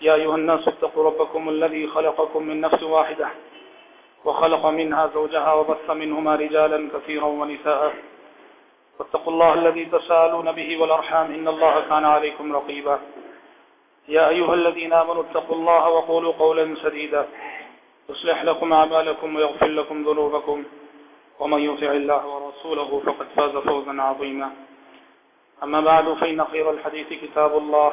يا أيها الناس اتقوا ربكم الذي خلقكم من نفس واحدة وخلق منها زوجها وبث منهما رجالا كثيرا ونساء. واتقوا الله الذي تسالون به والأرحام إن الله كان عليكم رقيبا. يا أيها الذين آمنوا اتقوا الله وقولوا قولا سديدا. يصلح لكم أعمالكم ويغفر لكم ذنوبكم. ومن يطع الله ورسوله فقد فاز فوزا عظيما. أما بعد، فإن خير الحديث كتاب الله.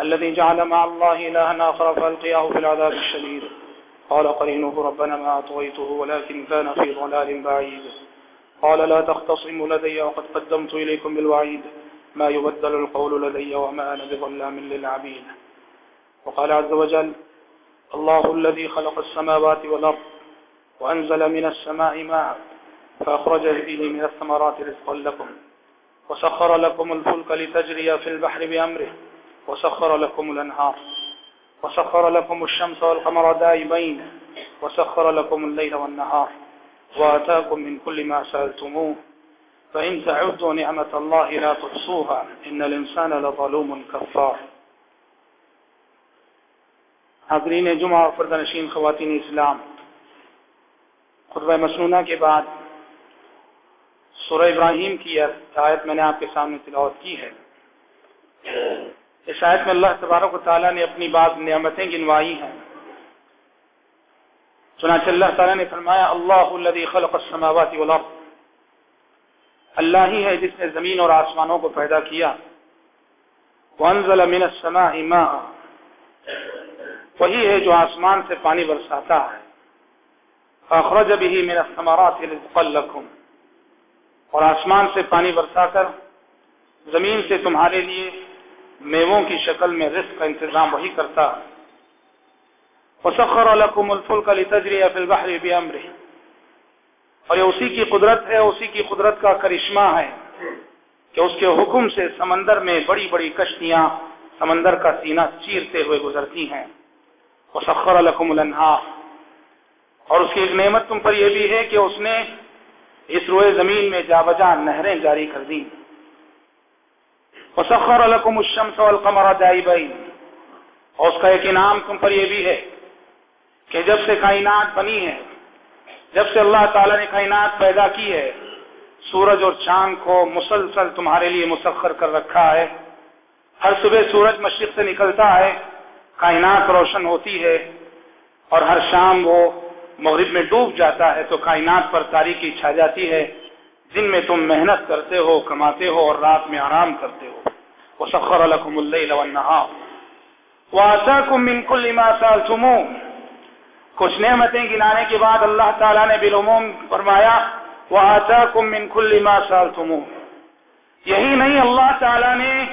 الذي جعل مع الله إلها آخر فالقياه في العذاب الشديد. قال قرينه ربنا ما أطويته ولكن كان في ضلال بعيد. قال لا تختصموا لدي وقد قدمت إليكم بالوعيد. ما يبدل القول لدي وما أنا بظلام للعبيد. وقال عز وجل الله الذي خلق السماوات والأرض وأنزل من السماء ماء فأخرج به من الثمرات رزقا لكم وسخر لكم الفلك لتجري في البحر بأمره وسخر لكم الأنهار، وسخر لكم الشمس والقمر دائبين، وسخر لكم الليل والنهار، وآتاكم من كل ما سألتموه، فإن تعدوا نعمة الله لا تحصوها، إن الإنسان لظلوم كفار. حاضرین جمعہ اور فرد نشین خواتین اسلام، خطبہ مسنونہ کے بعد سورہ ابراہیم کی آیت میں نے آپ کے سامنے تلاوت کی ہے۔ اس آیت میں اللہ تبارک و تعالیٰ نے اپنی بعض نعمتیں گنوائی ہیں۔ چنانچہ اللہ تعالیٰ نے فرمایا، اللہ الذي خلق السماوات والارض اللہ ہی ہے جس نے زمین اور آسمانوں کو پیدا کیا۔ وانزل من السماء ماء۔ وہی ہے جو آسمان سے پانی برساتا ہے۔ فاخرج به من الثمرات رزقا لكم۔ اور آسمان سے پانی برسا کر زمین سے تمہارے لیے میووں کی شکل میں رزق کا انتظام وہی کرتا۔ وسخر لكم الفلك لتجري في البحر بأمره۔ اور یہ اسی کی قدرت ہے، اسی کی قدرت کا کرشمہ ہے کہ اس کے حکم سے سمندر میں بڑی بڑی کشتیاں سمندر کا سینہ چیرتے ہوئے گزرتی ہیں۔ وسخر لكم الانهار اور اس کی ایک نعمت تم پر یہ بھی ہے کہ اس نے اس روئے زمین میں جا بجا نہریں جاری کر دی وسخر لكم الشمس والقمر دائبين اور اس کا ایک انعام تم پر یہ بھی ہے کہ جب سے کائنات بنی ہے، جب سے اللہ تعالی نے کائنات پیدا کی ہے، سورج اور چاند کو مسلسل تمہارے لیے مسخر کر رکھا ہے۔ ہر صبح سورج مشرق سے نکلتا ہے، کائنات روشن ہوتی ہے اور ہر شام وہ مغرب میں ڈوب جاتا ہے تو کائنات پر تاریخی چھا جاتی ہے۔ دن میں تم محنت کرتے ہو، کماتے ہو اور رات میں آرام کرتے ہو۔ وسخر لكم الليل والنهار۔ وآتاكم من كل ما سألتموه۔ کچھ نعمتیں گنانے کے بعد اللہ تعالیٰ نے بالعموم فرمایا، وآتاكم من كل ما سألتموه۔ یہی نہیں، اللہ تعالیٰ نے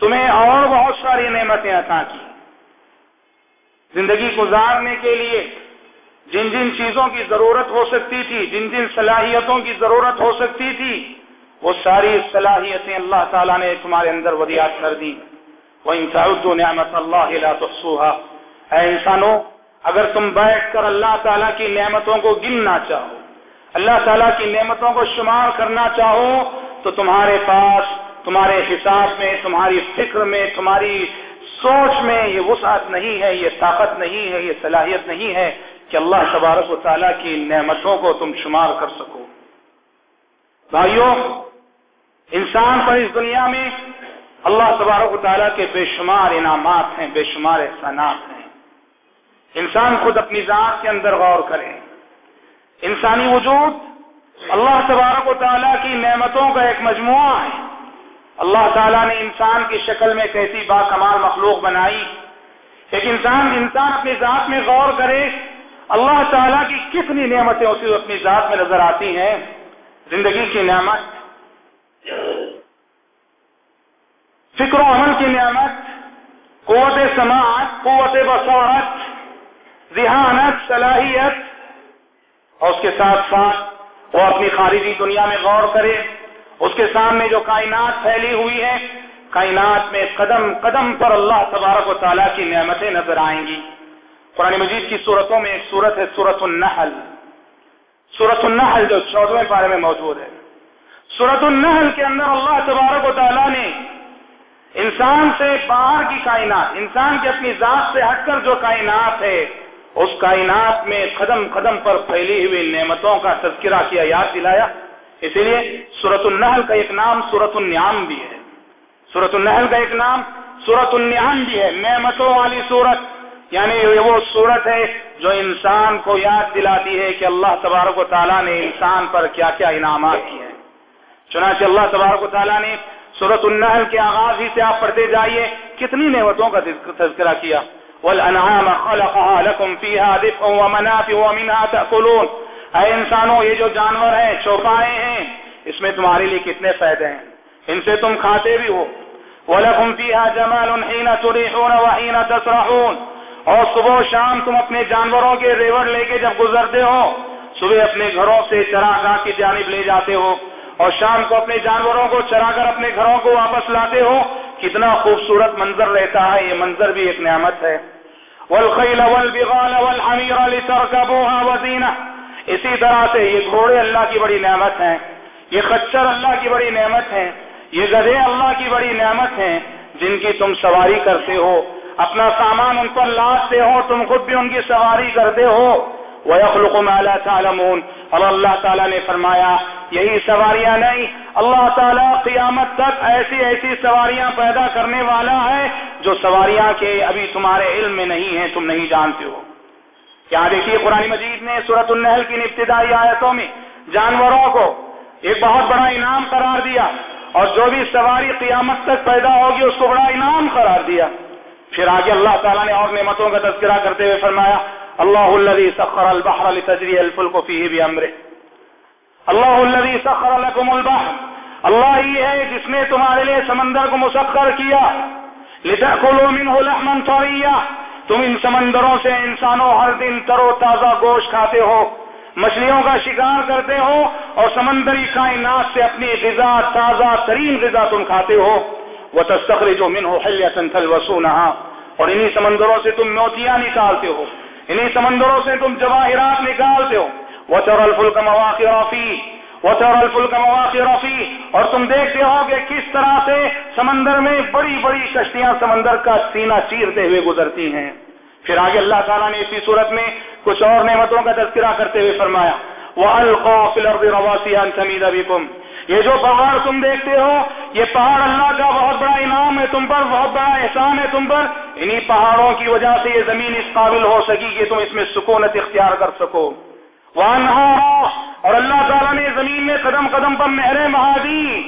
تمہیں اور بہت ساری نعمتیں عطا کی۔ زندگی گزارنے کے لیے جن جن چیزوں کی ضرورت ہو سکتی تھی، جن جن صلاحیتوں کی ضرورت ہو سکتی تھی، وہ ساری صلاحیتیں اللہ تعالیٰ نے تمہارے اندر ودیات کر دی۔ وہ انساء نعمت اللہ اے انسانوں، اگر تم بیٹھ کر اللہ تعالیٰ کی نعمتوں کو گننا چاہو، اللہ تعالیٰ کی نعمتوں کو شمار کرنا چاہو، تو تمہارے پاس، تمہارے حساب میں، تمہاری فکر میں، تمہاری سوچ میں یہ وسعت نہیں ہے، یہ طاقت نہیں ہے، یہ صلاحیت نہیں ہے۔ کہ اللہ تبارک و تعالیٰ کی نعمتوں کو تم شمار کر سکو۔ بھائیوں، انسان پر اس دنیا میں اللہ تبارک و تعالیٰ کے بے شمار انعامات ہیں، بے شمار احسانات ہیں۔ انسان خود اپنی ذات کے اندر غور کرے۔ انسانی وجود اللہ تبارک و تعالیٰ کی نعمتوں کا ایک مجموعہ ہے۔ اللہ تعالیٰ نے انسان کی شکل میں کیسی با کمال مخلوق بنائی۔ ایک انسان انسان اپنی ذات میں غور کرے اللہ تعالیٰ کی کتنی نعمتیں اسے اپنی ذات میں نظر آتی ہیں؟ زندگی کی نعمت، فکر و عمل کی نعمت، قوت سماعت، قوت بصورت ذہانت، صلاحیت، اور اس کے ساتھ ساتھ وہ اپنی خارجی دنیا میں غور کرے، اس کے سامنے جو کائنات پھیلی ہوئی ہے کائنات میں قدم قدم پر اللہ تبارک و تعالیٰ کی نعمتیں نظر آئیں گی۔ قرآن مجید کی صورتوں میں ایک صورت ہے صورت النحل۔ صورت النحل جو چودویں پارے میں موجود ہے۔ صورت النحل کے اندر اللہ تبارک و تعالیٰ نے انسان سے باہر کی کائنات، انسان کی اپنی ذات سے ہٹ کر جو کائنات ہے، اس کائنات میں قدم قدم پر پھیلی ہوئی نعمتوں کا تذکرہ کیا، یاد دلایا۔ اسی لیے سورت النحل کا ایک نام سورت النعام بھی ہے۔ سورت النحل کا ایک نام سورت النعام بھی ہے۔ نعمتوں والی سورت یعنی وہ صورت ہے جو انسان کو یاد دلاتی ہے کہ اللہ تبارک و تعالیٰ نے انسان پر کیا کیا انعامات کیے ہیں۔ چنانچہ اللہ تبارک و تعالیٰ نے صورت النحل کے آغاز ہی سے آپ پڑھتے جائیے، کتنی نعمتوں کا تذکرہ کیا۔ والانعام خلقها لكم فيها دفء ومنافع ومنها تأكلون۔ اے انسانوں، یہ جو جانور ہیں، چوپائے ہیں، اس میں تمہارے لیے کتنے فائدے ہیں؟ ان سے تم کھاتے بھی ہو۔ وَلَكُمْ فِيهَا جَمَالٌ حِينَ تُرِيحُونَ وَحِينَ تَسْرَحُونَ۔ اور صبح و شام تم اپنے جانوروں کے ریور لے کے جب گزرتے ہو، صبح اپنے گھروں سے چرا گاہ کی جانب لے جاتے ہو اور شام کو اپنے جانوروں کو چرا کر اپنے گھروں کو واپس لاتے ہو، کتنا خوبصورت منظر رہتا ہے، یہ منظر بھی ایک نعمت ہے۔ والخیل والبغال والحمیر لترکبوها وزینہ اسی طرح سے یہ گھوڑے اللہ کی بڑی نعمت ہیں۔ یہ خچر اللہ کی بڑی نعمت ہیں۔ یہ گدھے اللہ کی بڑی نعمت ہیں جن کی تم سواری کرتے ہو۔ اپنا سامان ان پر لادتے ہو، تم خود بھی ان کی سواری کرتے ہو۔ وَيَخْلُقُ مَا لَا تَعْلَمُونَ۔ اور اللہ تعالیٰ نے فرمایا، یہی سواریاں نہیں، اللہ تعالیٰ قیامت تک ایسی ایسی سواریاں پیدا کرنے والا ہے جو سواریاں کے ابھی تمہارے علم میں نہیں ہیں، تم نہیں جانتے ہو۔ کیا دیکھیے، قرآن مجید نے صورت النحل کی ابتدائی آیتوں میں جانوروں کو ایک بہت بڑا انعام قرار دیا، اور جو بھی سواری قیامت تک پیدا ہوگی، اس کو بڑا انعام قرار دیا۔ پھر آگے اللہ تعالیٰ نے اور نعمتوں کا تذکرہ کرتے ہوئے فرمایا، اللہ الذي سخر البحر لتجري الفلك فيه بأمره اللہ الذي سخر لكم البحر۔ اللہ ہی ہے جس نے تمہارے لیے سمندر کو مسخر کیا۔ لتأكلوا منه لحما طريا تم ان سمندروں سے انسانوں ہر دن تر و تازہ گوشت کھاتے ہو۔ مچھلیوں کا شکار کرتے ہو اور سمندری کائنات سے اپنی غذا، تازہ ترین غذا تم کھاتے ہو۔ وہ تستخری جو من ہو اور انہی سمندروں سے تم موتیاں نکالتے ہو. انہی سمندروں سے تم جواہرات نکالتے ہو. وہ چور الفل کا مواقع رفیع وہ چور الفل مواقع رفیع اور تم دیکھتے ہو کہ کس طرح سے سمندر میں بڑی بڑی کشتیاں سمندر کا سینہ چیرتے ہوئے گزرتی ہیں. پھر آگے اللہ تعالیٰ نے اسی صورت میں کچھ اور نعمتوں کا تذکرہ کرتے ہوئے فرمایا وہ القوف رواسیان سمید ابھی یہ جو پہاڑ تم دیکھتے ہو، یہ پہاڑ اللہ کا بہت بڑا انعام ہے تم پر، بہت بڑا احسان ہے تم پر۔ انہی پہاڑوں کی وجہ سے یہ زمین اس قابل ہو سکی کہ تم اس میں سکونت اختیار کر سکو۔ وہاں اور اللہ تعالیٰ نے زمین میں قدم قدم پر نہریں مہادی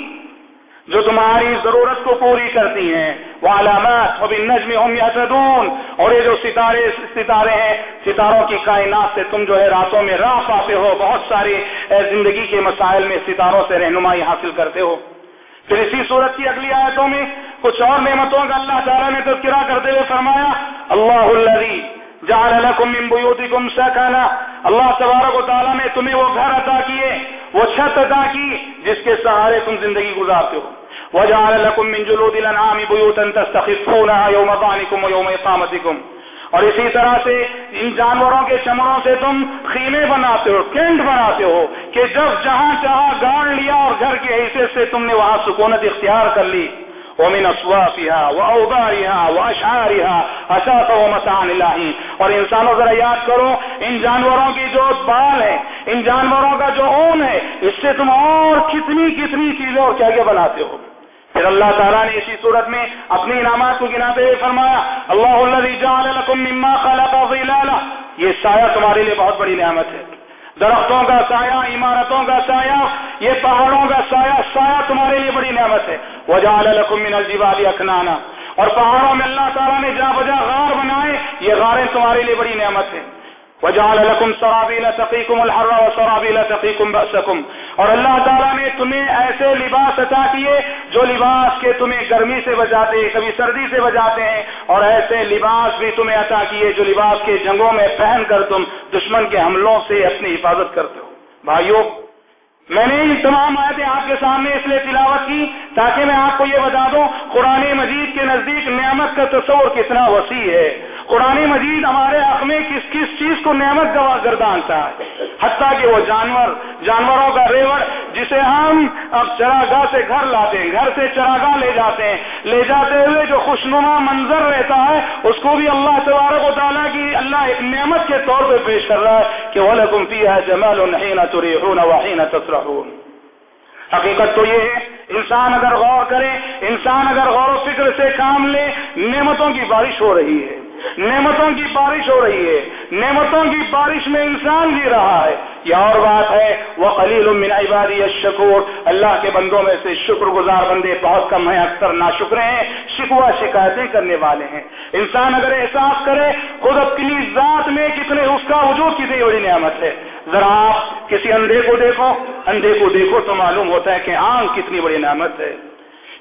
جو تمہاری ضرورت کو پوری کرتی ہیں۔ وہ علامات نجم ہم اور یہ جو ستارے ستارے ہیں، ستاروں کی کائنات سے تم جو ہے راتوں میں راہ پاتے ہو، بہت ساری زندگی کے مسائل میں ستاروں سے رہنمائی حاصل کرتے ہو۔ پھر اسی صورت کی اگلی آیتوں میں کچھ اور نعمتوں کا اللہ تعالیٰ نے تذکرہ کرتے ہوئے فرمایا، اللہ الذي جعل لكم من بيوتكم سكنا اللہ تبارک و تعالیٰ نے تمہیں وہ گھر عطا کیے، وہ چھت عطا کی، جس کے سہارے تم زندگی گزارتے ہو۔ وجعل لكم من جلود الانعام بيوتا تستخفونها يوم ظعنكم ويوم اقامتكم اور اسی طرح سے ان جانوروں کے چمڑوں سے تم خیمے بناتے ہو کینٹ بناتے ہو کہ جب جہاں جہاں گاڑ لیا اور گھر کے حصے سے تم نے وہاں سکونت اختیار کر لی۔ ومن اصوافها واوبارها واشعارها اساس ومتاع الہی اور انسانوں ذرا یاد کرو، ان جانوروں کی جو بال ہے، ان جانوروں کا جو اون ہے، اس سے تم اور کتنی کتنی چیزیں اور کیا کیا بناتے ہو۔ پھر اللہ تعالیٰ نے اسی صورت میں اپنی انعامات کو گناتے ہوئے فرمایا، اللہ جعل مما خلق ظلالا. یہ سایہ تمہارے لیے بہت بڑی نعمت ہے۔ درختوں کا سایہ، عمارتوں کا سایہ، یہ پہاڑوں کا سایہ سایہ تمہارے لیے بڑی نعمت ہے۔ وجعل لكم من الجبال اكنانا اور پہاڑوں میں اللہ تعالیٰ نے جا بجا غار بنائے، یہ غاریں تمہارے لیے بڑی نعمت ہے وجعل لكم سرابيل تقيكم الحر وسرابيل تقيكم بأسكم. اور اللہ تعالیٰ نے تمہیں ایسے لباس عطا کیے جو لباس کے تمہیں گرمی سے بچاتے کبھی سردی سے بچاتے ہیں، اور ایسے لباس بھی تمہیں عطا کیے جو لباس کے جنگوں میں پہن کر تم دشمن کے حملوں سے اپنی حفاظت کرتے ہو۔ بھائیوں میں نے ان تمام آیتیں آپ کے سامنے اس لیے تلاوت کی تاکہ میں آپ کو یہ بتا دوں، قرآن مجید کے نزدیک نعمت کا تصور کتنا وسیع ہے۔ قرآن مجید ہمارے حق میں کس کس چیز کو نعمت گردانتا ہے حتیٰ کہ وہ جانور، جانوروں کا ریوڑ جسے ہم اب چراگاہ سے گھر لاتے ہیں، گھر سے چراگاہ لے جاتے ہیں۔ لے جاتے ہوئے جو خوشنما منظر رہتا ہے، اس کو بھی اللہ تبارک و تعالیٰ کی اللہ ایک نعمت کے طور پہ پیش کر رہا ہے کہ وہ لکم پی ہے جمال نہیں نہ نہ حقیقت تو یہ ہے، انسان اگر غور کرے، انسان اگر غور و فکر سے کام لے، نعمتوں کی بارش ہو رہی ہے۔ نعمتوں کی بارش ہو رہی ہے، نعمتوں کی بارش میں انسان جی رہا ہے۔ یہ اور بات ہے وہ خلیل من عبادی الشکور۔ اللہ کے بندوں میں سے شکر گزار بندے بہت کم ہیں، اکثر نہ ہیں شکوا شکایتیں کرنے والے ہیں۔ انسان اگر احساس کرے، خود اپنی ذات میں کتنے اس کا وجود کتنی بڑی نعمت ہے۔ ذرا آپ کسی اندھے کو دیکھو۔ اندھے کو دیکھو تو معلوم ہوتا ہے کہ آنکھ کتنی بڑی نعمت ہے۔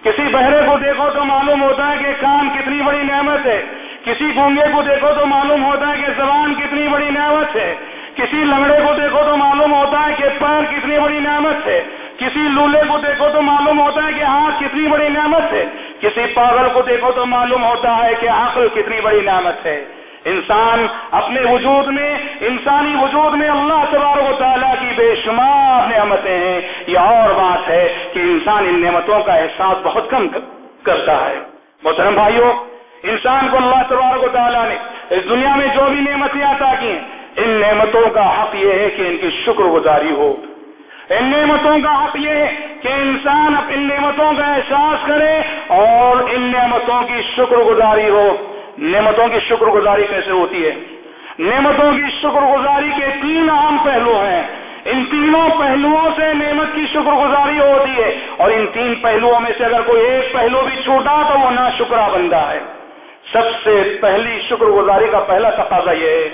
کسی بہرے کو دیکھو تو معلوم ہوتا ہے کہ کان کتنی بڑی نعمت ہے۔ کسی گونگے کو دیکھو تو معلوم ہوتا ہے کہ زبان کتنی بڑی نعمت ہے۔ کسی لنگڑے کو دیکھو تو معلوم ہوتا ہے کہ پیر کتنی بڑی نعمت ہے۔ کسی لولے کو دیکھو تو معلوم ہوتا ہے کہ ہاتھ کتنی بڑی نعمت ہے۔ کسی پاگل کو دیکھو تو معلوم ہوتا ہے کہ عقل کتنی بڑی نعمت ہے۔ انسان اپنے وجود میں، انسانی وجود میں اللہ تبارک و تعالیٰ کی بے شمار نعمتیں ہیں۔ یہ اور بات ہے کہ انسان ان نعمتوں کا احساس بہت کم کرتا ہے۔ محترم بھائیوں انسان کو اللہ تبارک و تعالیٰ نے اس دنیا میں جو بھی نعمتیں عطا کی ہیں، ان نعمتوں کا حق یہ ہے کہ ان کی شکر گزاری ہو۔ ان نعمتوں کا حق یہ ہے کہ انسان ان نعمتوں کا احساس کرے اور ان نعمتوں کی شکر گزاری ہو۔ نعمتوں کی شکر گزاری کیسے ہوتی ہے؟ نعمتوں کی شکر گزاری کے تین اہم پہلو ہیں۔ ان تینوں پہلوؤں سے نعمت کی شکر گزاری ہوتی ہے اور ان تین پہلوؤں میں سے اگر کوئی ایک پہلو بھی چھوٹا تو وہ نہ شکرا بندہ ہے۔ سب سے پہلی شکر گزاری کا پہلا تقاضا یہ ہے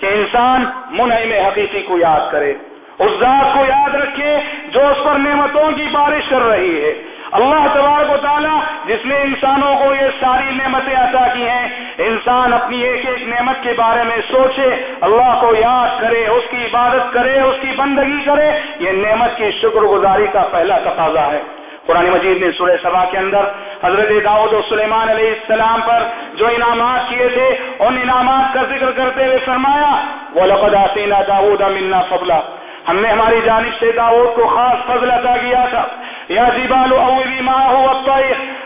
کہ انسان منہم حقیقی کو یاد کرے، اس ذات کو یاد رکھے جو اس پر نعمتوں کی بارش کر رہی ہے۔ اللہ تبارک و تعالیٰ جس نے انسانوں کو یہ ساری نعمتیں عطا کی ہیں، انسان اپنی ایک ایک نعمت کے بارے میں سوچے، اللہ کو یاد کرے، اس کی عبادت کرے، اس کی بندگی کرے، یہ نعمت کی شکر گزاری کا پہلا تقاضا ہے۔ قرآن مجید نے سورہ سبا کے اندر حضرت داؤد و سلیمان علیہ السلام پر جو انعامات کیے تھے، ان انعامات کا ذکر کرتے ہوئے فرمایا وہ لقد آتینا داود منا فضلا۔ ہم نے ہماری جانب سے داؤد کو خاص فضل عطا کیا تھا۔ یا جیبال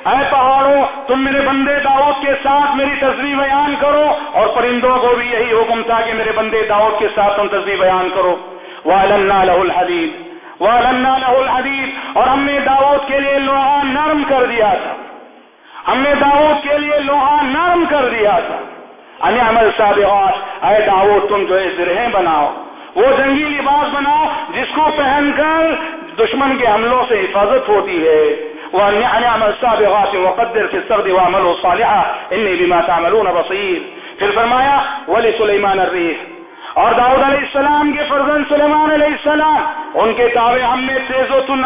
اے پہاڑوں، تم میرے بندے داؤد کے ساتھ میری تصویر بیان کرو اور پرندوں کو بھی یہی حکم تھا کہ میرے بندے داؤد کے ساتھ تم تصویر بیان کرو۔ وَعَلَنَّا لَهُ الحدیث اور ہم نے داؤد کے لیے لوہا نرم کر دیا تھا۔ ہم نے داؤد کے لیے لوہا نرم کر دیا تھا۔ عمل صاحب اے داؤد تم جو ہے زرہیں بناؤ، وہ جنگی لباس بناؤ جس کو پہن کر دشمن کے حملوں سے حفاظت ہوتی ہے۔ وہ عمل صاحب وقدر في السرد وعملوا صالحا اني بما تعملون بصير۔ پھر فرمایا ولی سلیمان الریح اور داؤد علیہ السلام کے فرزن سلیمان علیہ السلام، ان کے تابع ہم نے تیز و تن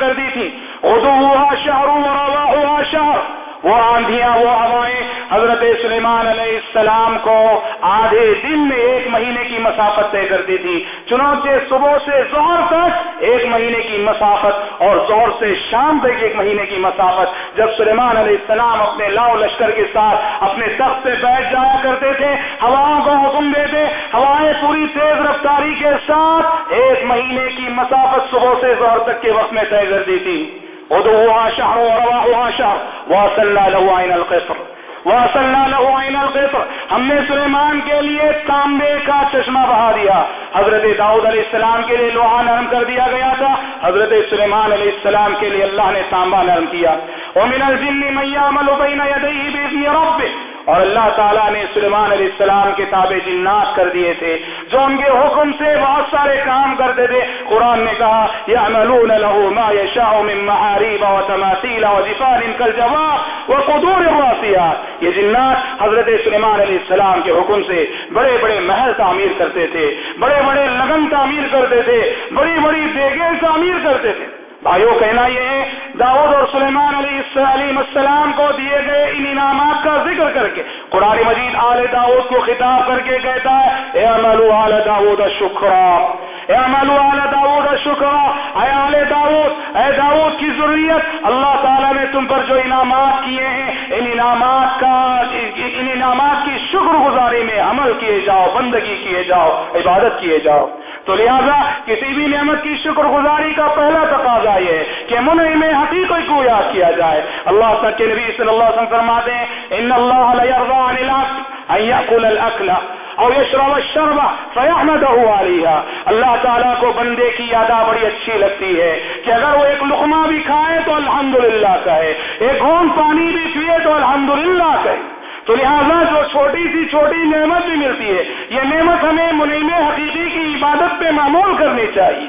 کر دی تھی۔ اردو ہوا شہروں اور ہوا شہر۔ وہ آندیاں وہ ہوائیں۔ حضرت سلیمان علیہ السلام کو آدھے دن میں ایک مہینے کی مسافت طے کرتی تھی۔ چنانچہ صبح سے زہر تک ایک مہینے کی مسافت اور زہر سے شام تک ایک مہینے کی مسافت۔ جب سلیمان علیہ السلام اپنے لاؤ لشکر کے ساتھ اپنے تخت سے بیٹھ جایا کرتے تھے، ہواؤں کو حکم دیتے، ہوائیں پوری تیز رفتاری کے ساتھ ایک مہینے کی مسافت صبح سے زہر تک کے وقت میں طے کر دی تھی۔ ادعوها شهر ورواحها شهر. وصلى له عين القصر وصلى له عين القصر ہم نے سلیمان کے لیے تانبے کا چشمہ بہا دیا. حضرت داؤد علیہ السلام کے لیے لوہا نرم کر دیا گیا تھا. حضرت سلیمان علیہ السلام کے لیے اللہ نے تانبا نرم کیا. ومن الجن من يعمل بين يديه باذن ربه اور اللہ تعالیٰ نے سلیمان علیہ السلام کے تابع جنات کر دیے تھے، جو ان کے حکم سے بہت سارے کام کرتے تھے۔ قرآن نے کہا يعملون له ما يشاء من محاريب وتماثيل وجفان كالجواب وقدور الراسيات یہ جنات حضرت سلیمان علیہ السلام کے حکم سے بڑے بڑے محل تعمیر کرتے تھے، بڑے بڑے لگن تعمیر کرتے تھے، بڑی بڑی دیگیں تعمیر کرتے تھے۔ بھائیو، کہنا یہ ہے، داؤد اور سلیمان علیہ علیہ السلام کو دیے گئے ان انعامات کا ذکر کر کے، قرآن مجید آل داؤد کو خطاب کر کے کہتا ہے، اے عملو آل داؤد شکرا، اے عملو آل داؤد شکرا، اے آل داؤد، اے داؤد کی ضروریت، اللہ تعالیٰ نے تم پر جو انعامات کیے ہیں، ان انعامات کا، ان انعامات کی شکر گزاری میں عمل کیے جاؤ، بندگی کیے جاؤ، عبادت کیے جاؤ۔ تو لہذا کسی بھی نعمت کی شکر گزاری کا پہلا تقاضا یہ ہے کہ منع میں حقیقت کو یاد کیا جائے۔ اللہ تک کے نبی صلی اللہ علیہ وسلم فرماتے ہیں، ان اللہ يرضى عن الاكل ان ياكل الاكل او يشرب الشرب فيحمده عليها اللہ تعالیٰ کو بندے کی یادا بڑی اچھی لگتی ہے کہ اگر وہ ایک لقمہ بھی کھائے تو الحمدللہ کہے، ایک گھون پانی بھی پیے تو الحمدللہ کہے۔ تو لہٰذا جو چھوٹی سی چھوٹی نعمت بھی ملتی ہے، یہ نعمت ہمیں منیم حقیقی کی عبادت پہ معمول کرنی چاہیے۔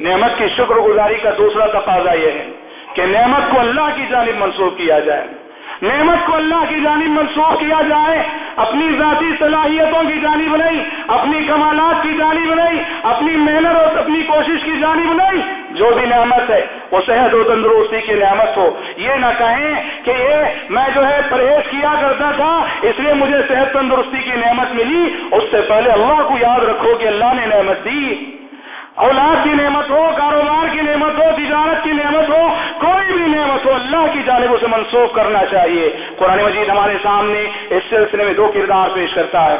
نعمت کی شکر گزاری کا دوسرا تقاضا یہ ہے کہ نعمت کو اللہ کی جانب منسوخ کیا جائے۔ نعمت کو اللہ کی جانب منسوخ کیا جائے، اپنی ذاتی صلاحیتوں کی جانب نہیں، اپنی کمالات کی جانب نہیں، اپنی محنت اور اپنی کوشش کی جانب نہیں، جو بھی نعمت ہے، وہ صحت و تندرستی کی نعمت ہو۔ یہ نہ کہیں کہ یہ میں جو ہے پرہیز کیا کرتا تھا، اس لیے مجھے صحت تندرستی کی نعمت ملی۔ اس سے پہلے اللہ کو یاد رکھو کہ اللہ نے نعمت دی۔ اولاد کی نعمت ہو، کاروبار کی نعمت ہو، تجارت کی نعمت بھی اللہ کی جانب اسے منسوخ کرنا چاہیے۔ قرآن مجید ہمارے سامنے اس سلسلے میں دو کردار پیش کرتا ہے۔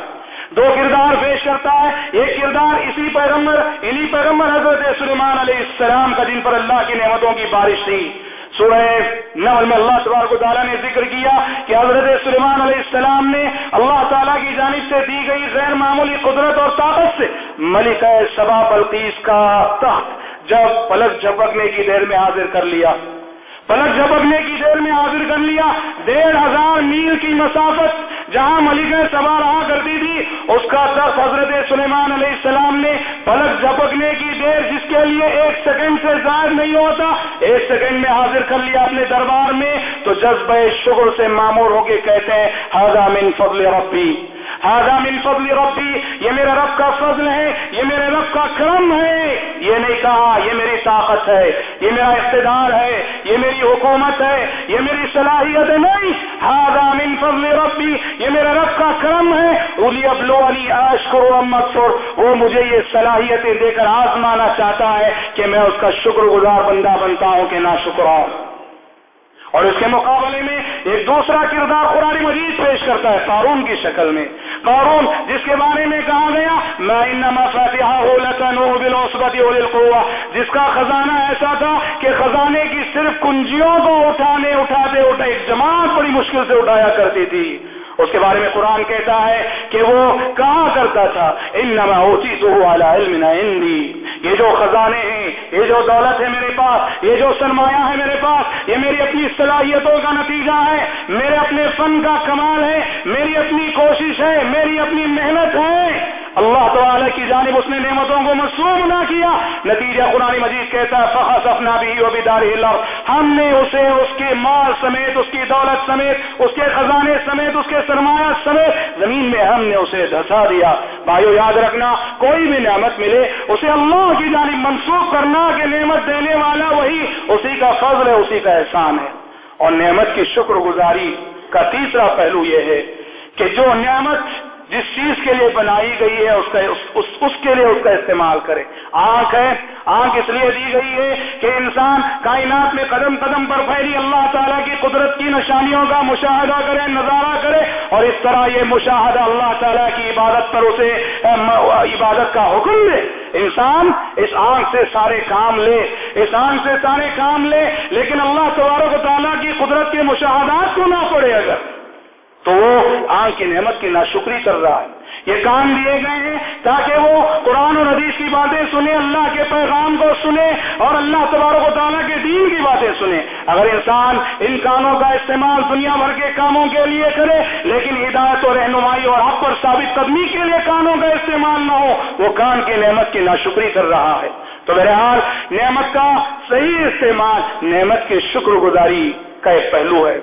دو کردار پیش کرتا ہے۔ ایک کردار اسی پیغمبر، انہی پیغمبر حضرت سلیمان علیہ السلام کا جن پر اللہ کی نعمتوں کی بارش تھی۔ سورہ نمل میں اللہ تبارک و تعالیٰ نے ذکر کیا کہ حضرت سلیمان علیہ السلام نے اللہ تعالیٰ کی جانب سے دی گئی غیر معمولی قدرت اور طاقت سے ملک سبا بلقیس کا تخت جب پلک جھپکنے کی دیر میں حاضر کر لیا۔ پلک جھپکنے کی دیر میں حاضر کر لیا، ڈیڑھ ہزار میل کی مسافت جہاں ملک سبا رہا کرتی تھی، اس کا تخت حضرت سلیمان علیہ السلام نے پلک جھپکنے کی دیر جس کے لیے ایک سیکنڈ سے زائد نہیں ہوتا، ایک سیکنڈ میں حاضر کر لیا اپنے دربار میں، تو جذبہ شکر سے معمور ہو کے کہتے ہیں حضا من فضل ربی. حضا من فضل ربی یہ میرے رب کا فضل ہے، یہ میرے رب کا کرم ہے۔ یہ نہیں کہا، یہ میری طاقت ہے، یہ میرا اقتدار ہے، یہ میری حکومت ہے، یہ میری صلاحیت نہیں حضا من فضل ربی یہ میرے رب کا کرم ہے۔ اولی ابلو علی اشکر مقصور وہ مجھے یہ صلاحیتیں دے کر آزمانا چاہتا ہے کہ میں اس کا شکر گزار بندہ بنتا ہوں کہ نہ شکر ہوں اور اس کے مقابلے میں ایک دوسرا کردار قرآن مجید پیش کرتا ہے، قارون کی شکل میں۔ قارون، جس کے بارے میں کہا گیا میں جس کا خزانہ ایسا تھا کہ خزانے کی صرف کنجیوں کو اٹھانے، اٹھاتے اٹھا ایک جماعت بڑی مشکل سے اٹھایا کرتی تھی۔ اس کے بارے میں قرآن کہتا ہے کہ وہ کہا کرتا تھا، انما علم عندی. یہ جو خزانے ہیں، یہ جو دولت ہے میرے پاس، یہ جو سرمایہ ہے میرے پاس، یہ میری اپنی صلاحیتوں کا نتیجہ ہے، میرے اپنے فن کا کمال ہے، میری اپنی کوشش ہے، میری اپنی محنت ہے۔ اللہ تعالی کی جانب اس نے نعمتوں کو مصروم نہ کیا۔ نتیجہ قرآن مجید کہتا ہے فخص اپنا بھی وہ بھی ہم نے اسے، اس کے مال سمیت، اس کی دولت سمیت، اس کے خزانے سمیت، اس کے سرمایہ سمیت زمین میں ہم نے اسے دھسا دیا۔ بھائیو، یاد رکھنا، کوئی بھی نعمت ملے، اسے اللہ کی جانب منسوخ کرنا کہ نعمت دینے والا وہی، اسی کا فضل ہے، اسی کا احسان ہے۔ اور نعمت کی شکر گزاری کا تیسرا پہلو یہ ہے کہ جو نعمت جس چیز کے لیے بنائی گئی ہے اس کا اس, اس, اس کے لیے اس کا استعمال کرے۔ آنکھ ہے آنکھ اس لیے دی گئی ہے کہ انسان کائنات میں قدم قدم پر پھیلی اللہ تعالیٰ کی قدرت کی نشانیوں کا مشاہدہ کرے نظارہ کرے اور اس طرح یہ مشاہدہ اللہ تعالیٰ کی عبادت پر اسے عبادت کا حکم دے۔ انسان اس آنکھ سے سارے کام لے اس آنکھ سے سارے کام لے لیکن اللہ تبارک و تعالیٰ کی قدرت کے مشاہدات کو نہ پڑے اگر۔ تو وہ آنکھ کی نعمت کی ناشکری کر رہا ہے۔ یہ کام دیے گئے ہیں تاکہ وہ قرآن اور حدیث کی باتیں سنے اللہ کے پیغام کو سنے اور اللہ تبارک و تعالیٰ کے دین کی باتیں سنے اگر انسان ان کانوں کا استعمال دنیا بھر کے کاموں کے لیے کرے، لیکن ہدایت و رہنمائی اور حق پر ثابت قدمی کے لیے کانوں کا استعمال نہ ہو، وہ کان کی نعمت کی ناشکری کر رہا ہے۔ تو بہرحال نعمت کا صحیح استعمال، نعمت کی شکر گزاری کا ایک پہلو ہے۔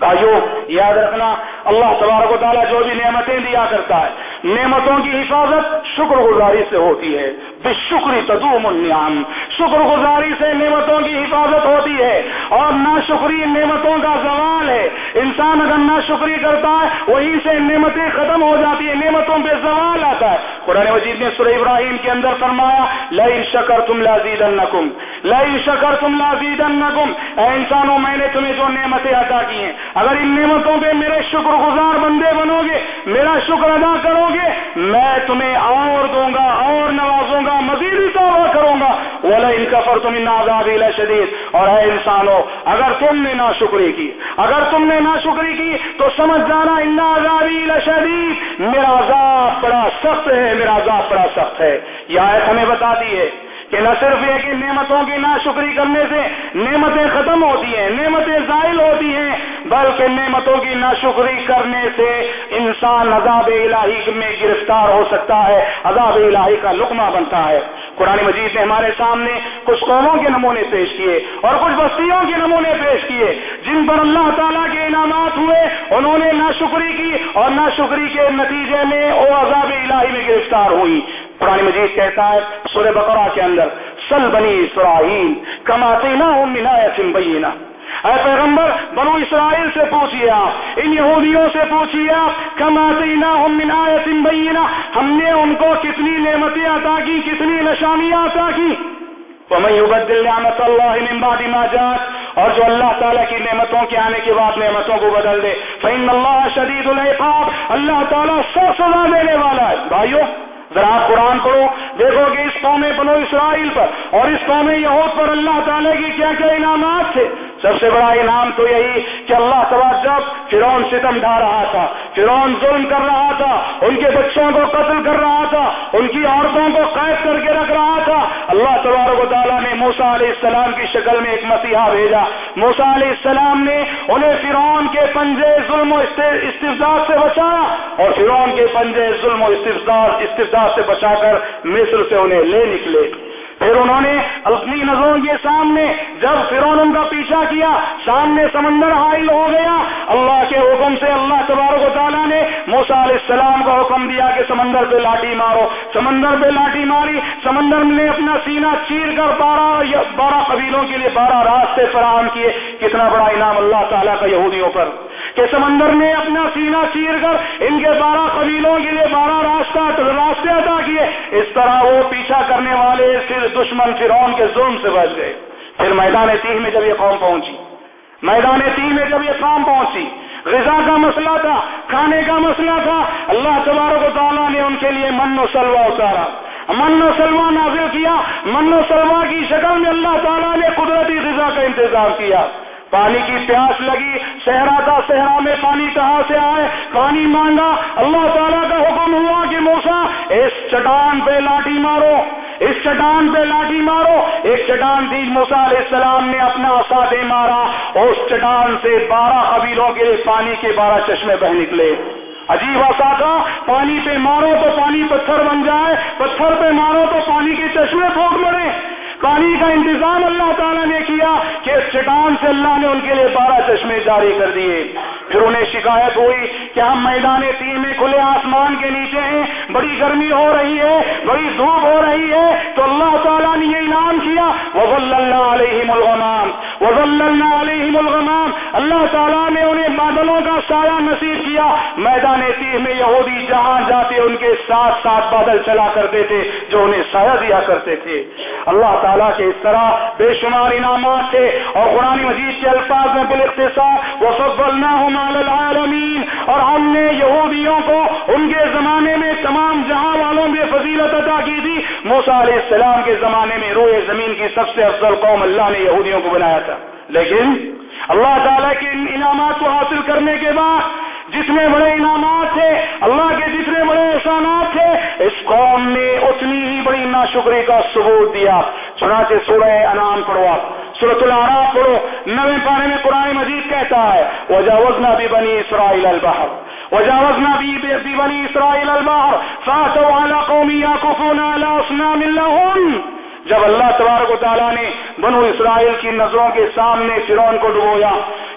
بھائیو، یاد رکھنا، اللہ تبارک و تعالیٰ جو بھی نعمتیں دیا کرتا ہے، نعمتوں کی حفاظت شکر گزاری سے ہوتی ہے۔ بے شکری تدوم النعم شکر گزاری سے نعمتوں کی حفاظت ہوتی ہے۔ اور نہ شکری نعمتوں کا زوال ہے۔ انسان اگر نہ شکری کرتا ہے، وہیں سے نعمتیں ختم ہو جاتی ہیں، نعمتوں پہ زوال آتا ہے۔ قرآن مجید نے سورہ ابراہیم کے اندر فرمایا لئی شکر تم لازید لئی شکر تم لازید اے انسانوں، میں نے تمہیں جو نعمتیں عطا کی ہیں، اگر ان نعمتوں پہ میرے شکر گزار بندے بنو گے میرا شکر ادا کرو گے، میں تمہیں اور دوں گا، اور نوازوں گا، مزید توبہ کروں گا۔ وہ ان کا فر تم آزادی شدید اور اے انسانوں، اگر تم نے نا شکری کی، اگر تم نے نا شکری کی، تو سمجھ جانا ان آزادی شدید میرا عذاب بڑا سخت ہے، میرا عذاب بڑا سخت ہے۔ یہ آیت ہمیں بتاتی ہے۔ کہ نہ صرف یہ کہ نعمتوں کی ناشکری کرنے سے نعمتیں ختم ہوتی ہیں، نعمتیں زائل ہوتی ہیں، بلکہ نعمتوں کی ناشکری کرنے سے انسان عذاب الہی میں گرفتار ہو سکتا ہے، عذاب الہی کا لقمہ بنتا ہے۔ قرآن مجید نے ہمارے سامنے کچھ قوموں کے نمونے پیش کیے اور کچھ بستیوں کے نمونے پیش کیے، جن پر اللہ تعالیٰ کے انعامات ہوئے، انہوں نے ناشکری کی اور ناشکری کے نتیجے میں وہ عذاب الہی میں گرفتار ہوئی قرآن مجید کہتا ہے سورہ بقرہ کے اندر، سل بنی اسرائیل کماتے نہ بینا اے پیغمبر، بنو اسرائیل سے پوچھیے آپ، ان یہودیوں سے پوچھیے آپ کماتی نہ بینا ہم نے ان کو کتنی نعمتیں عطا کی، کتنی نشانیاں عطا کی؟ ومن يبدل نعمت اللہ من بعد ما جاءت، اور جو اللہ تعالیٰ کی نعمتوں کے آنے کے بعد نعمتوں کو بدل دے۔ فإن اللہ شدید العقاب، اللہ تعالیٰ سو سزا دینے والا ہے۔ بھائیو ذرا آپ قرآن پڑھو، دیکھو کہ اس قوم بنو اسرائیل پر اور اس قوم یہود پر اللہ تعالیٰ کی کیا کیا انعامات تھے۔ سب سے بڑا انعام تو یہی کہ اللہ تبار جب فرون ستم ڈھا رہا تھا فرون ظلم کر رہا تھا، ان کے بچوں کو قتل کر رہا تھا، ان کی عورتوں کو قید کر کے رکھ رہا تھا۔ اللہ تبارک و تعالیٰ نے موسا علیہ السلام کی شکل میں ایک مسیحا بھیجا۔ موسا علیہ السلام نے انہیں فرون کے پنجے ظلم و استفاد سے بچایا اور فرون کے پنجے ظلم و استفاد سے بچا کر مصر سے انہیں لے نکلے۔ پھر انہوں نے اپنی نظروں کے سامنے جب فرون ان کا پیچھا کیا، سامنے سمندر حائل ہو گیا، اللہ کے حکم سے اللہ تبارک و تعالیٰ نے موسا علیہ السلام کو حکم دیا کہ سمندر پہ لاٹھی مارو۔ سمندر پہ لاٹھی ماری، سمندر نے اپنا سینہ چیر کر بارہ بارہ قبیلوں کے لیے بارہ راستے فراہم کیے۔ کتنا بڑا انعام اللہ تعالیٰ کا یہودیوں پر۔ کہ سمندر نے اپنا سینہ چیر کر ان کے بارہ قبیلوں کے لیے بارہ راستہ راستے ادا کیے۔ اس طرح وہ پیچھا کرنے والے پھر دشمن فرعون کے ظلم سے بچ گئے۔ پھر میدان تین میں جب یہ قوم پہنچی، میدان تین میں جب یہ قوم پہنچی، غذا کا مسئلہ تھا، کھانے کا مسئلہ تھا، اللہ تبارک و تعالیٰ نے ان کے لیے من و سلوا اتارا۔ من و سلوا نازل کیا، من و سلوا کی شکل میں اللہ تعالیٰ نے قدرتی غذا کا انتظام کیا۔ پانی کی پیاس لگی، صحرا تھا صحرا میں پانی کہاں سے آئے؟ پانی مانگا۔ اللہ تعالیٰ کا حکم ہوا کہ موسا اس چٹان پہ لاٹھی مارو۔ اس چٹان پہ لاٹھی مارو۔ ایک چٹان تھی موسا علیہ السلام نے اپنا سادے مارا۔ اس چٹان سے بارہ قبیلوں کے پانی کے بارہ چشمے بہ نکلے۔ عجیب آسا تھا پانی پہ مارو تو پانی پتھر بن جائے، پتھر پہ مارو تو پانی کے چشمے پھوٹ مڑے پانی کا انتظام اللہ تعالیٰ نے کیا کہ اس چٹان سے اللہ نے ان کے لیے بارہ چشمے جاری کر دیے۔ پھر انہیں شکایت ہوئی کہ ہم میدان تین میں کھلے آسمان کے نیچے ہیں؟ بڑی گرمی ہو رہی ہے، بڑی دھوپ ہو رہی ہے، تو اللہ تعالیٰ نے یہ انعام کیا وضل اللہ علیہ الغمام وضل اللہ علیہ الغمام۔ اللہ تعالیٰ نے انہیں بادلوں کا سایہ نصیب کیا۔ میدان تیر میں یہودی جہاں جاتے، ان کے ساتھ ساتھ بادل چلا کرتے تھے، جو انہیں سایہ دیا کرتے تھے۔ اللہ تعالیٰ کے اس طرح بے شمار انعامات تھے، اور قرآن مجید کے الفاظ میں بال اختصار العالمین اور ہم نے یہودیوں کو ان کے زمانے میں تمام جہاں والوں میں فضیلت عطا کی تھی موسا علیہ السلام کے زمانے میں روئے زمین کی سب سے افضل قوم اللہ نے یہودیوں کو بنایا تھا۔ لیکن اللہ تعالیٰ کے ان انعامات کو حاصل کرنے کے بعد جتنے بڑے انعامات تھے، اللہ کے جتنے بڑے احسانات تھے، اس قوم نے اتنی ہی بڑی ناشکری کا ثبوت دیا۔ چنانچہ سورہ انعام پڑھو سورت العراف پڑھو نویں پانے میں قرآن مجید کہتا ہے، وجاوزنا بھی بنی اسرائیل البحر، وجاوزنا بھی بنی اسرائیل البحر فاتوا على قوم يعكفون على اصنام لهم۔ جب اللہ تبارک و تعالیٰ نے بنو اسرائیل کی نظروں کے سامنے فرون کو ڈبویا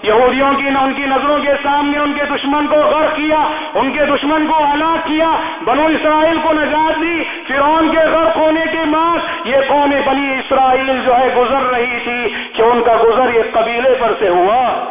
یہودیوں کی ان کی نظروں کے سامنے ان کے دشمن کو غرق کیا، ان کے دشمن کو ہلاک کیا، بنو اسرائیل کو نجات دی، فرعون کے غرق ہونے کے بعد یہ قوم بنی اسرائیل جو ہے گزر رہی تھی کہ ان کا گزر یہ قبیلے پر سے ہوا۔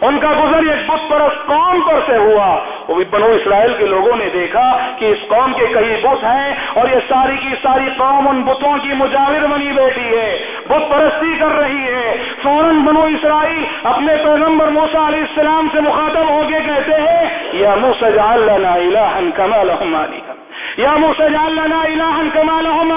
ان کا گزر ایک بت پرست قوم پر سے ہوا۔ وہ بھی بنو اسرائیل کے لوگوں نے دیکھا کہ اس قوم کے کئی بت ہیں اور یہ ساری کی ساری قوم ان بتوں کی مجاور بنی بیٹھی ہے، بت پرستی کر رہی ہے۔ فوراً بنو اسرائیل اپنے پیغمبر موسا علیہ السلام سے مخاطب ہو کے کہتے ہیں، یا موسا لنا الہن کما لہم یا موسا لنا الہن کما لہم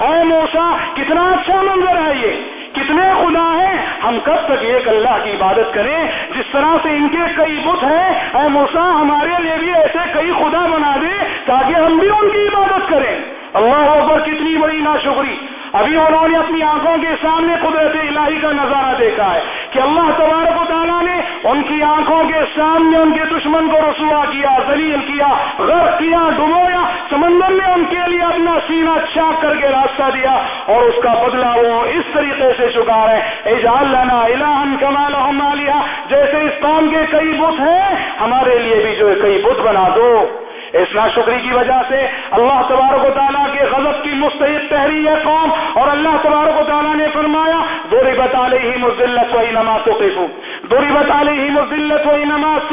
اے موسا کتنا اچھا منظر ہے یہ۔ کتنے خدا ہیں؟ ہم کب تک ایک اللہ کی عبادت کریں؟ جس طرح سے ان کے کئی بت ہیں، اے موسا ہمارے لیے بھی ایسے کئی خدا بنا دے تاکہ ہم بھی ان کی عبادت کریں۔ اللہ اکبر، کتنی بڑی ناشکری۔ ابھی انہوں نے اپنی آنکھوں کے سامنے قدرت الہی کا نظارہ دیکھا ہے کہ اللہ تبارک و تعالیٰ نے ان کی آنکھوں کے سامنے ان کے دشمن کو رسوا کیا، ذلیل کیا، غرق کیا، ڈبویا، سمندر نے ان کے لیے اپنا سینہ چھاپ کر کے راستہ دیا اور اس کا بدلہ وہ اس طریقے سے چکا رہے ایجال لنا الہن کمال مالیہ جیسے اس قوم کے کئی بت ہیں، ہمارے لیے بھی جو ہے کئی بت بنا دو۔ اس ناشکری کی وجہ سے اللہ تبارک و تعالیٰ کے غضب کی مستحق تحریر ہے قوم اور اللہ تبارک و تعالیٰ نے فرمایا دوری بتا لے ہی مزلت وہی نماز و دوری بتا لے ہی و انعامات نماز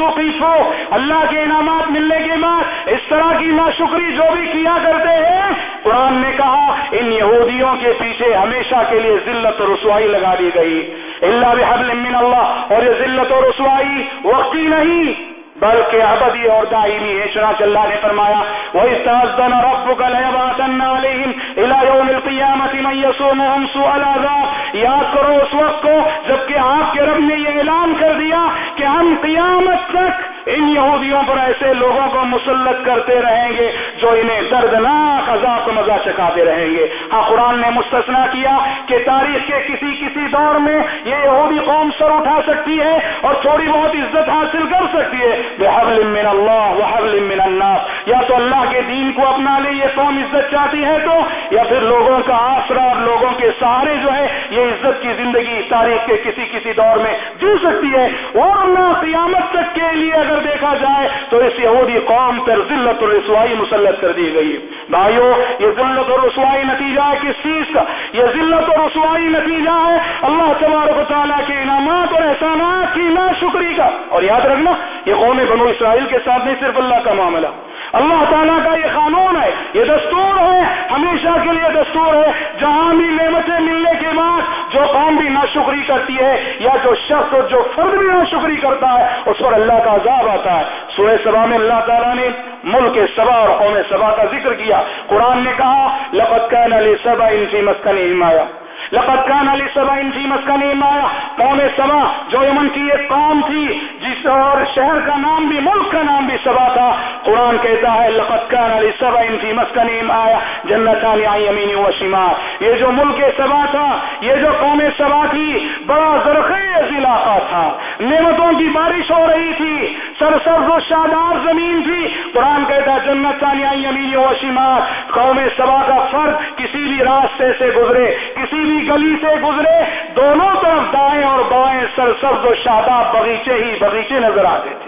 اللہ کے انعامات ملنے کے بعد اس طرح کی ناشکری جو بھی کیا کرتے ہیں، قرآن نے کہا، ان یہودیوں کے پیچھے ہمیشہ کے لیے ذلت و رسوائی لگا دی گئی۔ اللہ بحبل من اللہ، اور یہ ذلت و رسوائی وقتی نہیں۔ بلکہ ابدی اور دائمی ہے۔ چنانچہ اللہ نے فرمایا، وَإِسْتَعَذَّنَ رَبُّكَ لَيَبَعَثَنَّ عَلَيْهِمْ إِلَى يَوْمِ الْقِيَامَةِ مَنْ يَسُومُهُمْ سُوءَ الْعَذَابِ۔ یاد کرو اس وقت کو جبکہ آپ کے رب نے یہ اعلان کر دیا کہ ہم قیامت تک ان یہودیوں پر ایسے لوگوں کو مسلط کرتے رہیں گے جو انہیں دردناک عذاب کو مزہ چکاتے رہیں گے۔ ہاں قرآن نے مستثنا کیا کہ تاریخ کے کسی کسی دور میں یہ یہودی قوم سر اٹھا سکتی ہے اور تھوڑی بہت عزت حاصل کر سکتی ہے۔ بحبل من اللہ وحبل من الناس۔ یا تو اللہ کے دین کو اپنا لے، یہ قوم عزت چاہتی ہے تو، یا پھر لوگوں کا آسرا اور لوگوں کے سہارے جو ہے یہ عزت کی زندگی تاریخ کے کسی کسی دور میں جی سکتی ہے۔ اور اللہ قیامت تک کے لیے اگر دیکھا جائے تو اس یہودی قوم پر ذلت اور رسوائی مسلط کر دی گئی۔ بھائیو، یہ ذلت اور رسوائی نتیجہ ہے کس چیز کا؟ یہ ذلت اور رسوائی نتیجہ ہے اللہ تبارک و تعالیٰ کے انعامات اور احسانات کی نا شکری کا۔ اور یاد رکھنا، یہ قوم بنو اسرائیل کے ساتھ نہیں، صرف اللہ کا معاملہ۔ اللہ تعالیٰ کا یہ قانون ہے، یہ دستور ہے، ہمیشہ کے لیے دستور ہے، جہاں بھی نعمتیں ملنے کے بعد جو قوم بھی ناشکری کرتی ہے یا جو شخص اور جو فرد بھی ناشکری کرتا ہے، اس پر اللہ کا عذاب آتا ہے۔ سورہ سبا میں اللہ تعالیٰ نے ملک سبا اور قوم سبا کا ذکر کیا۔ قرآن نے کہا لقت کا نلی سبا ان کی مسکن مایا لقد كان لسبع في مسكنهم آیا قوم سبا جو یمن کی ایک قوم تھی اور شہر کا نام بھی، ملک کا نام بھی سبا تھا۔ قرآن کہتا ہے، لقد كان لسبع في مسكنهم آیا جنتان عن يمين وشمال یہ جو ملک سبا تھا، یہ جو قوم سبا تھی، بڑا زرخیز علاقہ تھا۔ نعمتوں کی بارش ہو رہی تھی۔ سرسبز و شادار زمین تھی۔ قرآن کہتا ہے جنت یمین و شمار قوم سبا کا فرد کسی بھی راستے سے گزرے، کسی بھی گلی سے گزرے، دونوں طرف دائیں اور بائیں سرسبز و شاداب بغیچے ہی بغیچے نظر آتے تھے۔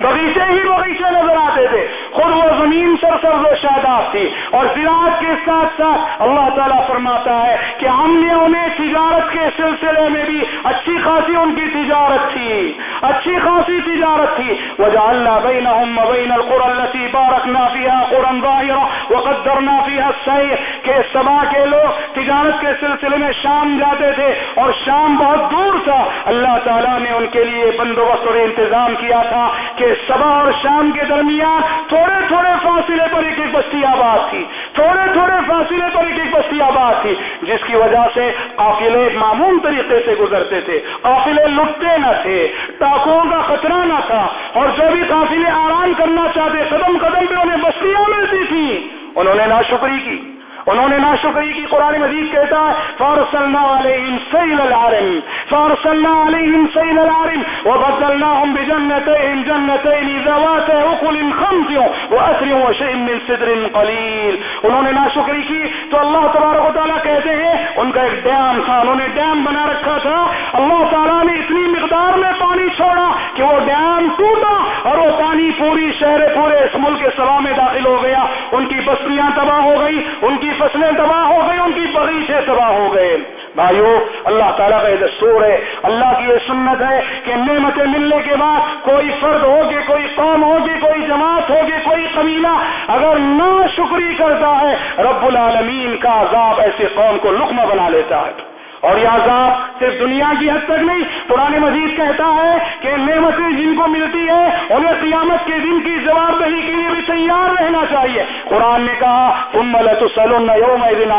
بغیچے ہی بغیچے نظر آتے تھے۔ خود وہ زمین سر سر و شاداب تھی۔ اور زراعت کے ساتھ ساتھ اللہ تعالیٰ فرماتا ہے کہ ہم نے انہیں تجارت کے سلسلے میں بھی اچھی خاصی ان کی تجارت تھی۔ اچھی خاصی تجارت تھی۔ وجہ اللہ بین بین القرتی بارک نافیہ قرن ظاہر وقدر نافیہ سعید کے سبا کے لوگ تجارت کے سلسلے میں شام جاتے تھے اور شام بہت دور تھا۔ اللہ تعالیٰ نے ان کے لیے بندوبست اور انتظام کیا تھا کہ صبح اور شام کے درمیان تھوڑے تھوڑے فاصلے پر ایک ایک بستی آباد تھی۔ تھوڑے تھوڑے فاصلے پر ایک ایک بستی آباد تھی، جس کی وجہ سے قافلے معمول طریقے سے گزرتے تھے۔ قافلے لٹتے نہ تھے، ٹاکوں کا خطرہ نہ تھا، اور جو بھی قافلے آرام کرنا چاہتے، قدم قدم پہ انہیں بستیاں ملتی تھی انہوں نے ناشکری کی۔ انہوں نے ناشکری کی قرآن مجید کہتا ہے فارسلنا علیہم سیل العارم فارسلنا علیہم سیل العارم وبدلناهم بجنتين، جنتين ذوات اكل خمس واثر وشيء من صدر قليل۔ انہوں نے ناشکری کی تو اللہ تبارک و تعالیٰ کہتے ہیں، ان کا ایک ڈیم تھا، انہوں نے ڈیم بنا رکھا تھا۔ اللہ تعالیٰ نے اتنی مقدار میں پانی چھوڑا کہ وہ ڈیم ٹوٹا اور وہ پانی پوری شہر پورے اس ملک کے سوا میں داخل ہو گیا۔ ان کی بستیاں تباہ ہو گئی ان کی فصلیں تباہ ہو گئی ان کی بغیچے تباہ ہو گئے۔ بھائیو، اللہ تعالیٰ کا یہ دستور ہے، اللہ کی یہ سنت ہے کہ نعمتیں ملنے کے بعد کوئی فرد ہوگی، کوئی قوم ہوگی، کوئی جماعت ہوگی، کوئی قبیلہ اگر نہ شکری کرتا ہے، رب العالمین کا عذاب ایسے قوم کو لقمہ بنا لیتا ہے۔ اور یہ عذاب صرف دنیا کی حد تک نہیں پرانے مزید کہتا ہے کہ نعمتیں جن کو ملتی ہے، انہیں قیامت کے دن کی جواب دہی کے لیے بھی تیار رہنا چاہیے۔ قرآن نے کہا تم ملت سلون یوم دن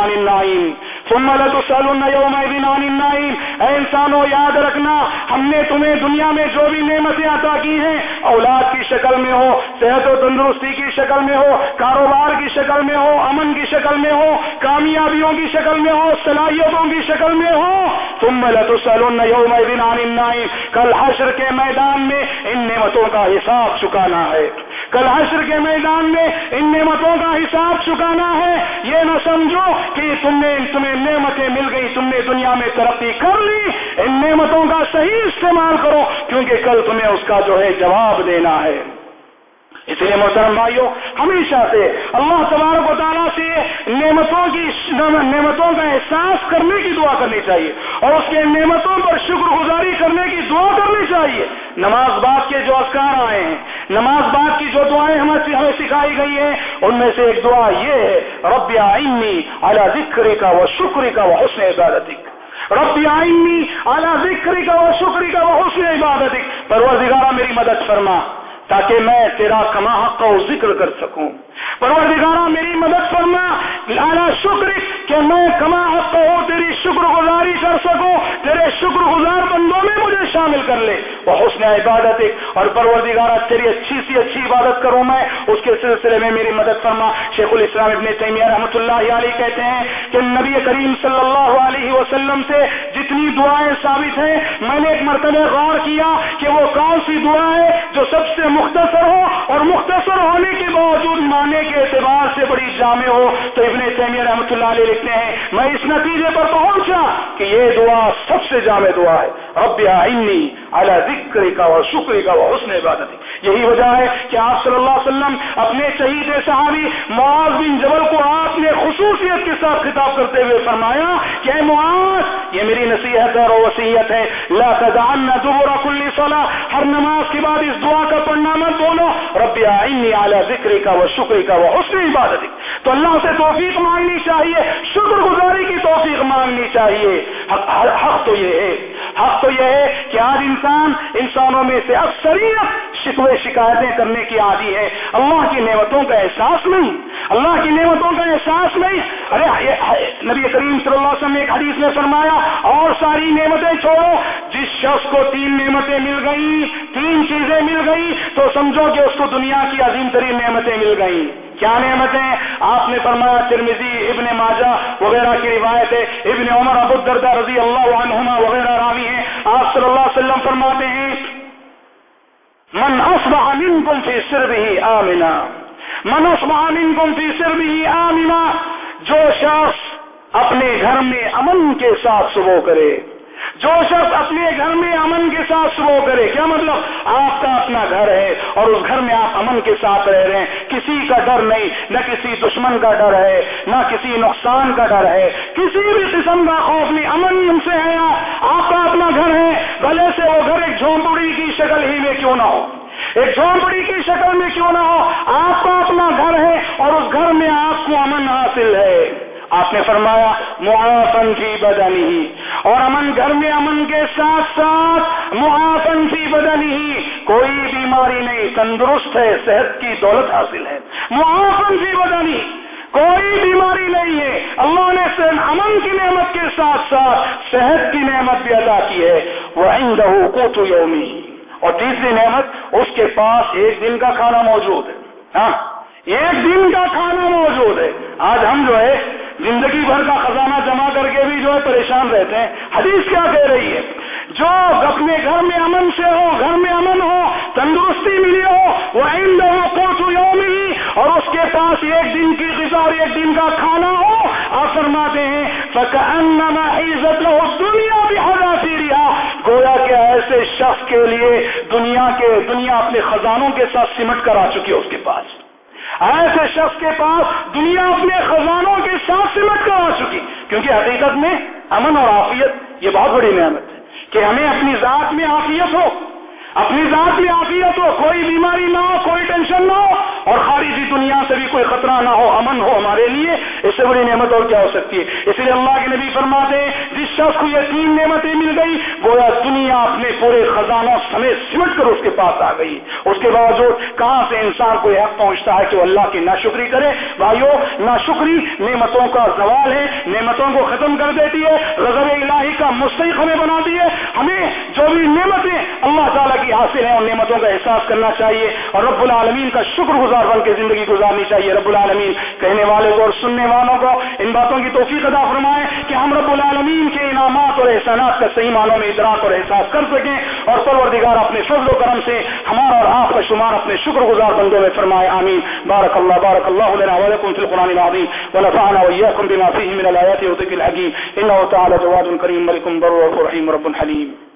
ثم لتسألن يومئذ عن النعيم. اے انسانوں، یاد رکھنا، ہم نے تمہیں دنیا میں جو بھی نعمتیں عطا کی ہیں، اولاد کی شکل میں ہو، صحت و تندرستی کی شکل میں ہو، کاروبار کی شکل میں ہو، امن کی شکل میں ہو، کامیابیوں کی شکل میں ہو، صلاحیتوں کی شکل میں ہو، ثم لتسألن يومئذ عن النعيم. کل حشر کے میدان میں ان نعمتوں کا حساب چکانا ہے۔ کل حشر کے میدان میں ان نعمتوں کا حساب چکانا ہے۔ یہ نہ سمجھو کہ تم نے تمہیں نعمتیں مل گئی، تم نے دنیا میں ترقی کر لی۔ ان نعمتوں کا صحیح استعمال کرو، کیونکہ کل تمہیں اس کا جو ہے جواب دینا ہے۔ اس لیے محترم بھائیوں ہمیشہ سے اللہ تبارک و تعالیٰ سے نعمتوں کی نعمتوں کا احساس کرنے کی دعا کرنی چاہیے اور اس کے نعمتوں پر شکر گزاری کرنے کی دعا کرنی چاہیے۔ نماز بعد کے جو اذکار آئے ہیں، نماز بعد کی جو دعائیں ہمیں ہمیں سکھائی گئی ہیں، ان میں سے ایک دعا یہ ہے رب آئنی اعلیٰ ذکری کا وہ شکری کا وہ حسن عبادت رب آئنی اعلیٰ ذکری کا وہ شکری کا وہ حسن عبادت پروردگارہ میری مدد فرما۔ تاکہ میں تیرا کما حق کا ذکر کر سکوں۔ پروردگارہ، میری مدد کرنا لانا شکر کہ میں کما حق ہو تیری شکر گزاری کر سکوں۔ تیرے شکر گزار بندوں میں مجھے شامل کر لے۔ وہ حسن عبادت اور پروردگارہ، تیری اچھی سی اچھی عبادت کروں میں۔ اس کے سلسلے میں میری مدد فرما۔ شیخ الاسلام ابن تیمیہ رحمۃ اللہ علیہ کہتے ہیں کہ نبی کریم صلی اللہ علیہ وسلم سے جتنی دعائیں ثابت ہیں، میں نے ایک مرتبہ غور کیا کہ وہ کون سی دعا ہے جو سب سے مختصر ہو اور مختصر ہونے کے باوجود مانے کے اعتبار سے بڑی جامع ہو تو ابن تیمیہ رحمۃ اللہ علیہ لکھتے ہیں، میں اس نتیجے پر پہنچا کہ یہ دعا سب سے جامع دعا ہے۔ رب آئنی اعلیٰ ذکر کا اور شکر کا وہ حسن عبادت یہی وجہ ہے کہ آپ صلی اللہ علیہ وسلم اپنے شہید صحابی معاذ بن جبل کو آپ نے خصوصیت کے ساتھ خطاب کرتے ہوئے فرمایا کہ اے معاذ، یہ میری نصیحت ہے اور وسیعت ہے۔ لا تدعن دبر کل صلاح ہر نماز کے بعد اس دعا کا پڑھنا مت بولو۔ رب آئنی اعلیٰ ذکر کا وہ شکر کا وہ حسن عبادت تو اللہ سے توفیق مانگنی چاہیے شکر گزاری کی توفیق مانگنی چاہیے۔ حق, حق تو یہ ہے۔ حق تو یہ ہے کہ آج انسان انسانوں میں سے اکثریت شکوے شکایتیں کرنے کی عادی ہے۔ اللہ کی نعمتوں کا احساس نہیں۔ اللہ کی نعمتوں کا احساس نہیں۔ ارے نبی کریم صلی اللہ علیہ وسلم نے ایک حدیث میں فرمایا، اور ساری نعمتیں چھوڑو۔ جس شخص کو تین نعمتیں مل گئی تین چیزیں مل گئی تو سمجھو کہ اس کو دنیا کی عظیم ترین نعمتیں مل گئی کیا نعمتیں؟ آپ نے فرمایا ترمیزی ابن ماجہ وغیرہ کی روایت ہے۔ ابن عمر، ابو الدردہ رضی اللہ عنہما وغیرہ راوی ہیں۔ آپ صلی اللہ علیہ وسلم فرماتے ہیں، من اصبح منکم فی سربه آمنا. منس مہان گم فی سر بھی آمینا جو شخص اپنے گھر میں امن کے ساتھ صبح کرے۔ جو شخص اپنے گھر میں امن کے ساتھ صبح کرے، کیا مطلب؟ آپ کا اپنا گھر ہے اور اس گھر میں آپ امن کے ساتھ رہ رہے ہیں۔ کسی کا ڈر نہیں، نہ کسی دشمن کا ڈر ہے، نہ کسی نقصان کا ڈر ہے۔ کسی بھی قسم کا خوف نہیں، امن سے ہے۔ آپ کا اپنا گھر ہے، بھلے سے وہ گھر ایک جھونپڑی کی شکل ہی میں کیوں نہ ہو؟ ایک جھونپڑی کی شکل میں کیوں نہ ہو؟ آپ کا اپنا گھر ہے اور اس گھر میں آپ کو امن حاصل ہے۔ آپ نے فرمایا، معافن فی بدنی۔ ہی اور امن گھر میں امن کے ساتھ ساتھ معافن فی بدنی۔ ہی کوئی بیماری نہیں، تندرست ہے، صحت کی دولت حاصل ہے۔ معافن فی بدنی۔ کوئی بیماری نہیں ہے۔ اللہ نے امن کی نعمت کے ساتھ ساتھ صحت کی نعمت بھی ادا کی ہے۔ وہ عندہ قوت یومی۔ اور تیسری نعمت، اس کے پاس ایک دن کا کھانا موجود ہے۔ ہاں ایک دن کا کھانا موجود ہے۔ آج ہم جو ہے، زندگی بھر کا خزانہ جمع کر کے بھی جو ہے پریشان رہتے ہیں۔ حدیث کیا کہہ رہی ہے؟ جو اپنے گھر میں امن سے ہو، گھر میں امن ہو، تندرستی ملی ہو، وہ آئندہ ہو کوچ یومی اور اس کے پاس ایک دن کی غذا اور ایک دن کا کھانا ہو اور فرماتے ہیں عزت ہو دنیا بھی ہزا رہا گویا کہ ایسے شخص کے لیے دنیا کے دنیا اپنے خزانوں کے ساتھ سمٹ کر آ چکی ہے اس کے پاس۔ ایسے شخص کے پاس دنیا اپنے خزانوں کے ساتھ سمٹ کر آ چکی۔ کیونکہ حقیقت میں امن اور آفیت یہ بہت بڑی نعمت ہے کہ ہمیں اپنی ذات میں آفیت ہو۔ اپنی ذات میں آفیت ہو کوئی بیماری نہ ہو، کوئی ٹینشن نہ ہو، اور خارجی دنیا سے بھی کوئی خطرہ نہ ہو، امن ہو ہمارے لیے، اس سے بڑی نعمت اور کیا ہو سکتی ہے؟ اس لیے اللہ کے نبی فرماتے ہیں، جس شخص کو یہ تین نعمتیں مل گئی، گویا دنیا اپنے پورے خزانوں سمیت سمٹ کر اس کے پاس آ گئی۔ اس کے باوجود کہاں سے انسان کو یہ حق پہنچتا ہے کہ وہ اللہ کی ناشکری کرے؟ بھائیو، ناشکری نعمتوں کا زوال ہے، نعمتوں کو ختم کر دیتی ہے غزب الہی کا مستحق ہمیں بناتی ہے۔ ہمیں جو بھی نعمتیں اللہ تعالیٰ کی کی حاصل ہیں، ان نعمتوں کا احساس کرنا چاہیے اور رب العالمین کا شکر گزار بن کے زندگی گزارنی چاہیے۔ رب العالمین، کہنے والے کو اور سننے والوں کو ان باتوں کی توفیق ادا فرمائے کہ ہم رب العالمین کے انعامات اور احسانات کا صحیح معنوں میں ادراک اور احساس کر سکیں اور پروردگار اپنے فضل و کرم سے ہمارا اور آپ کا شمار اپنے شکر گزار بندوں میں فرمائے، آمین۔ بارک اللہ بارک اللہ لنا ولکم فی القرآن العظیم ونفعنا وإياكم بما فيه من الآيات وذكر الحكيم إنه تعالى جواد كريم ملك بر رحيم رب حليم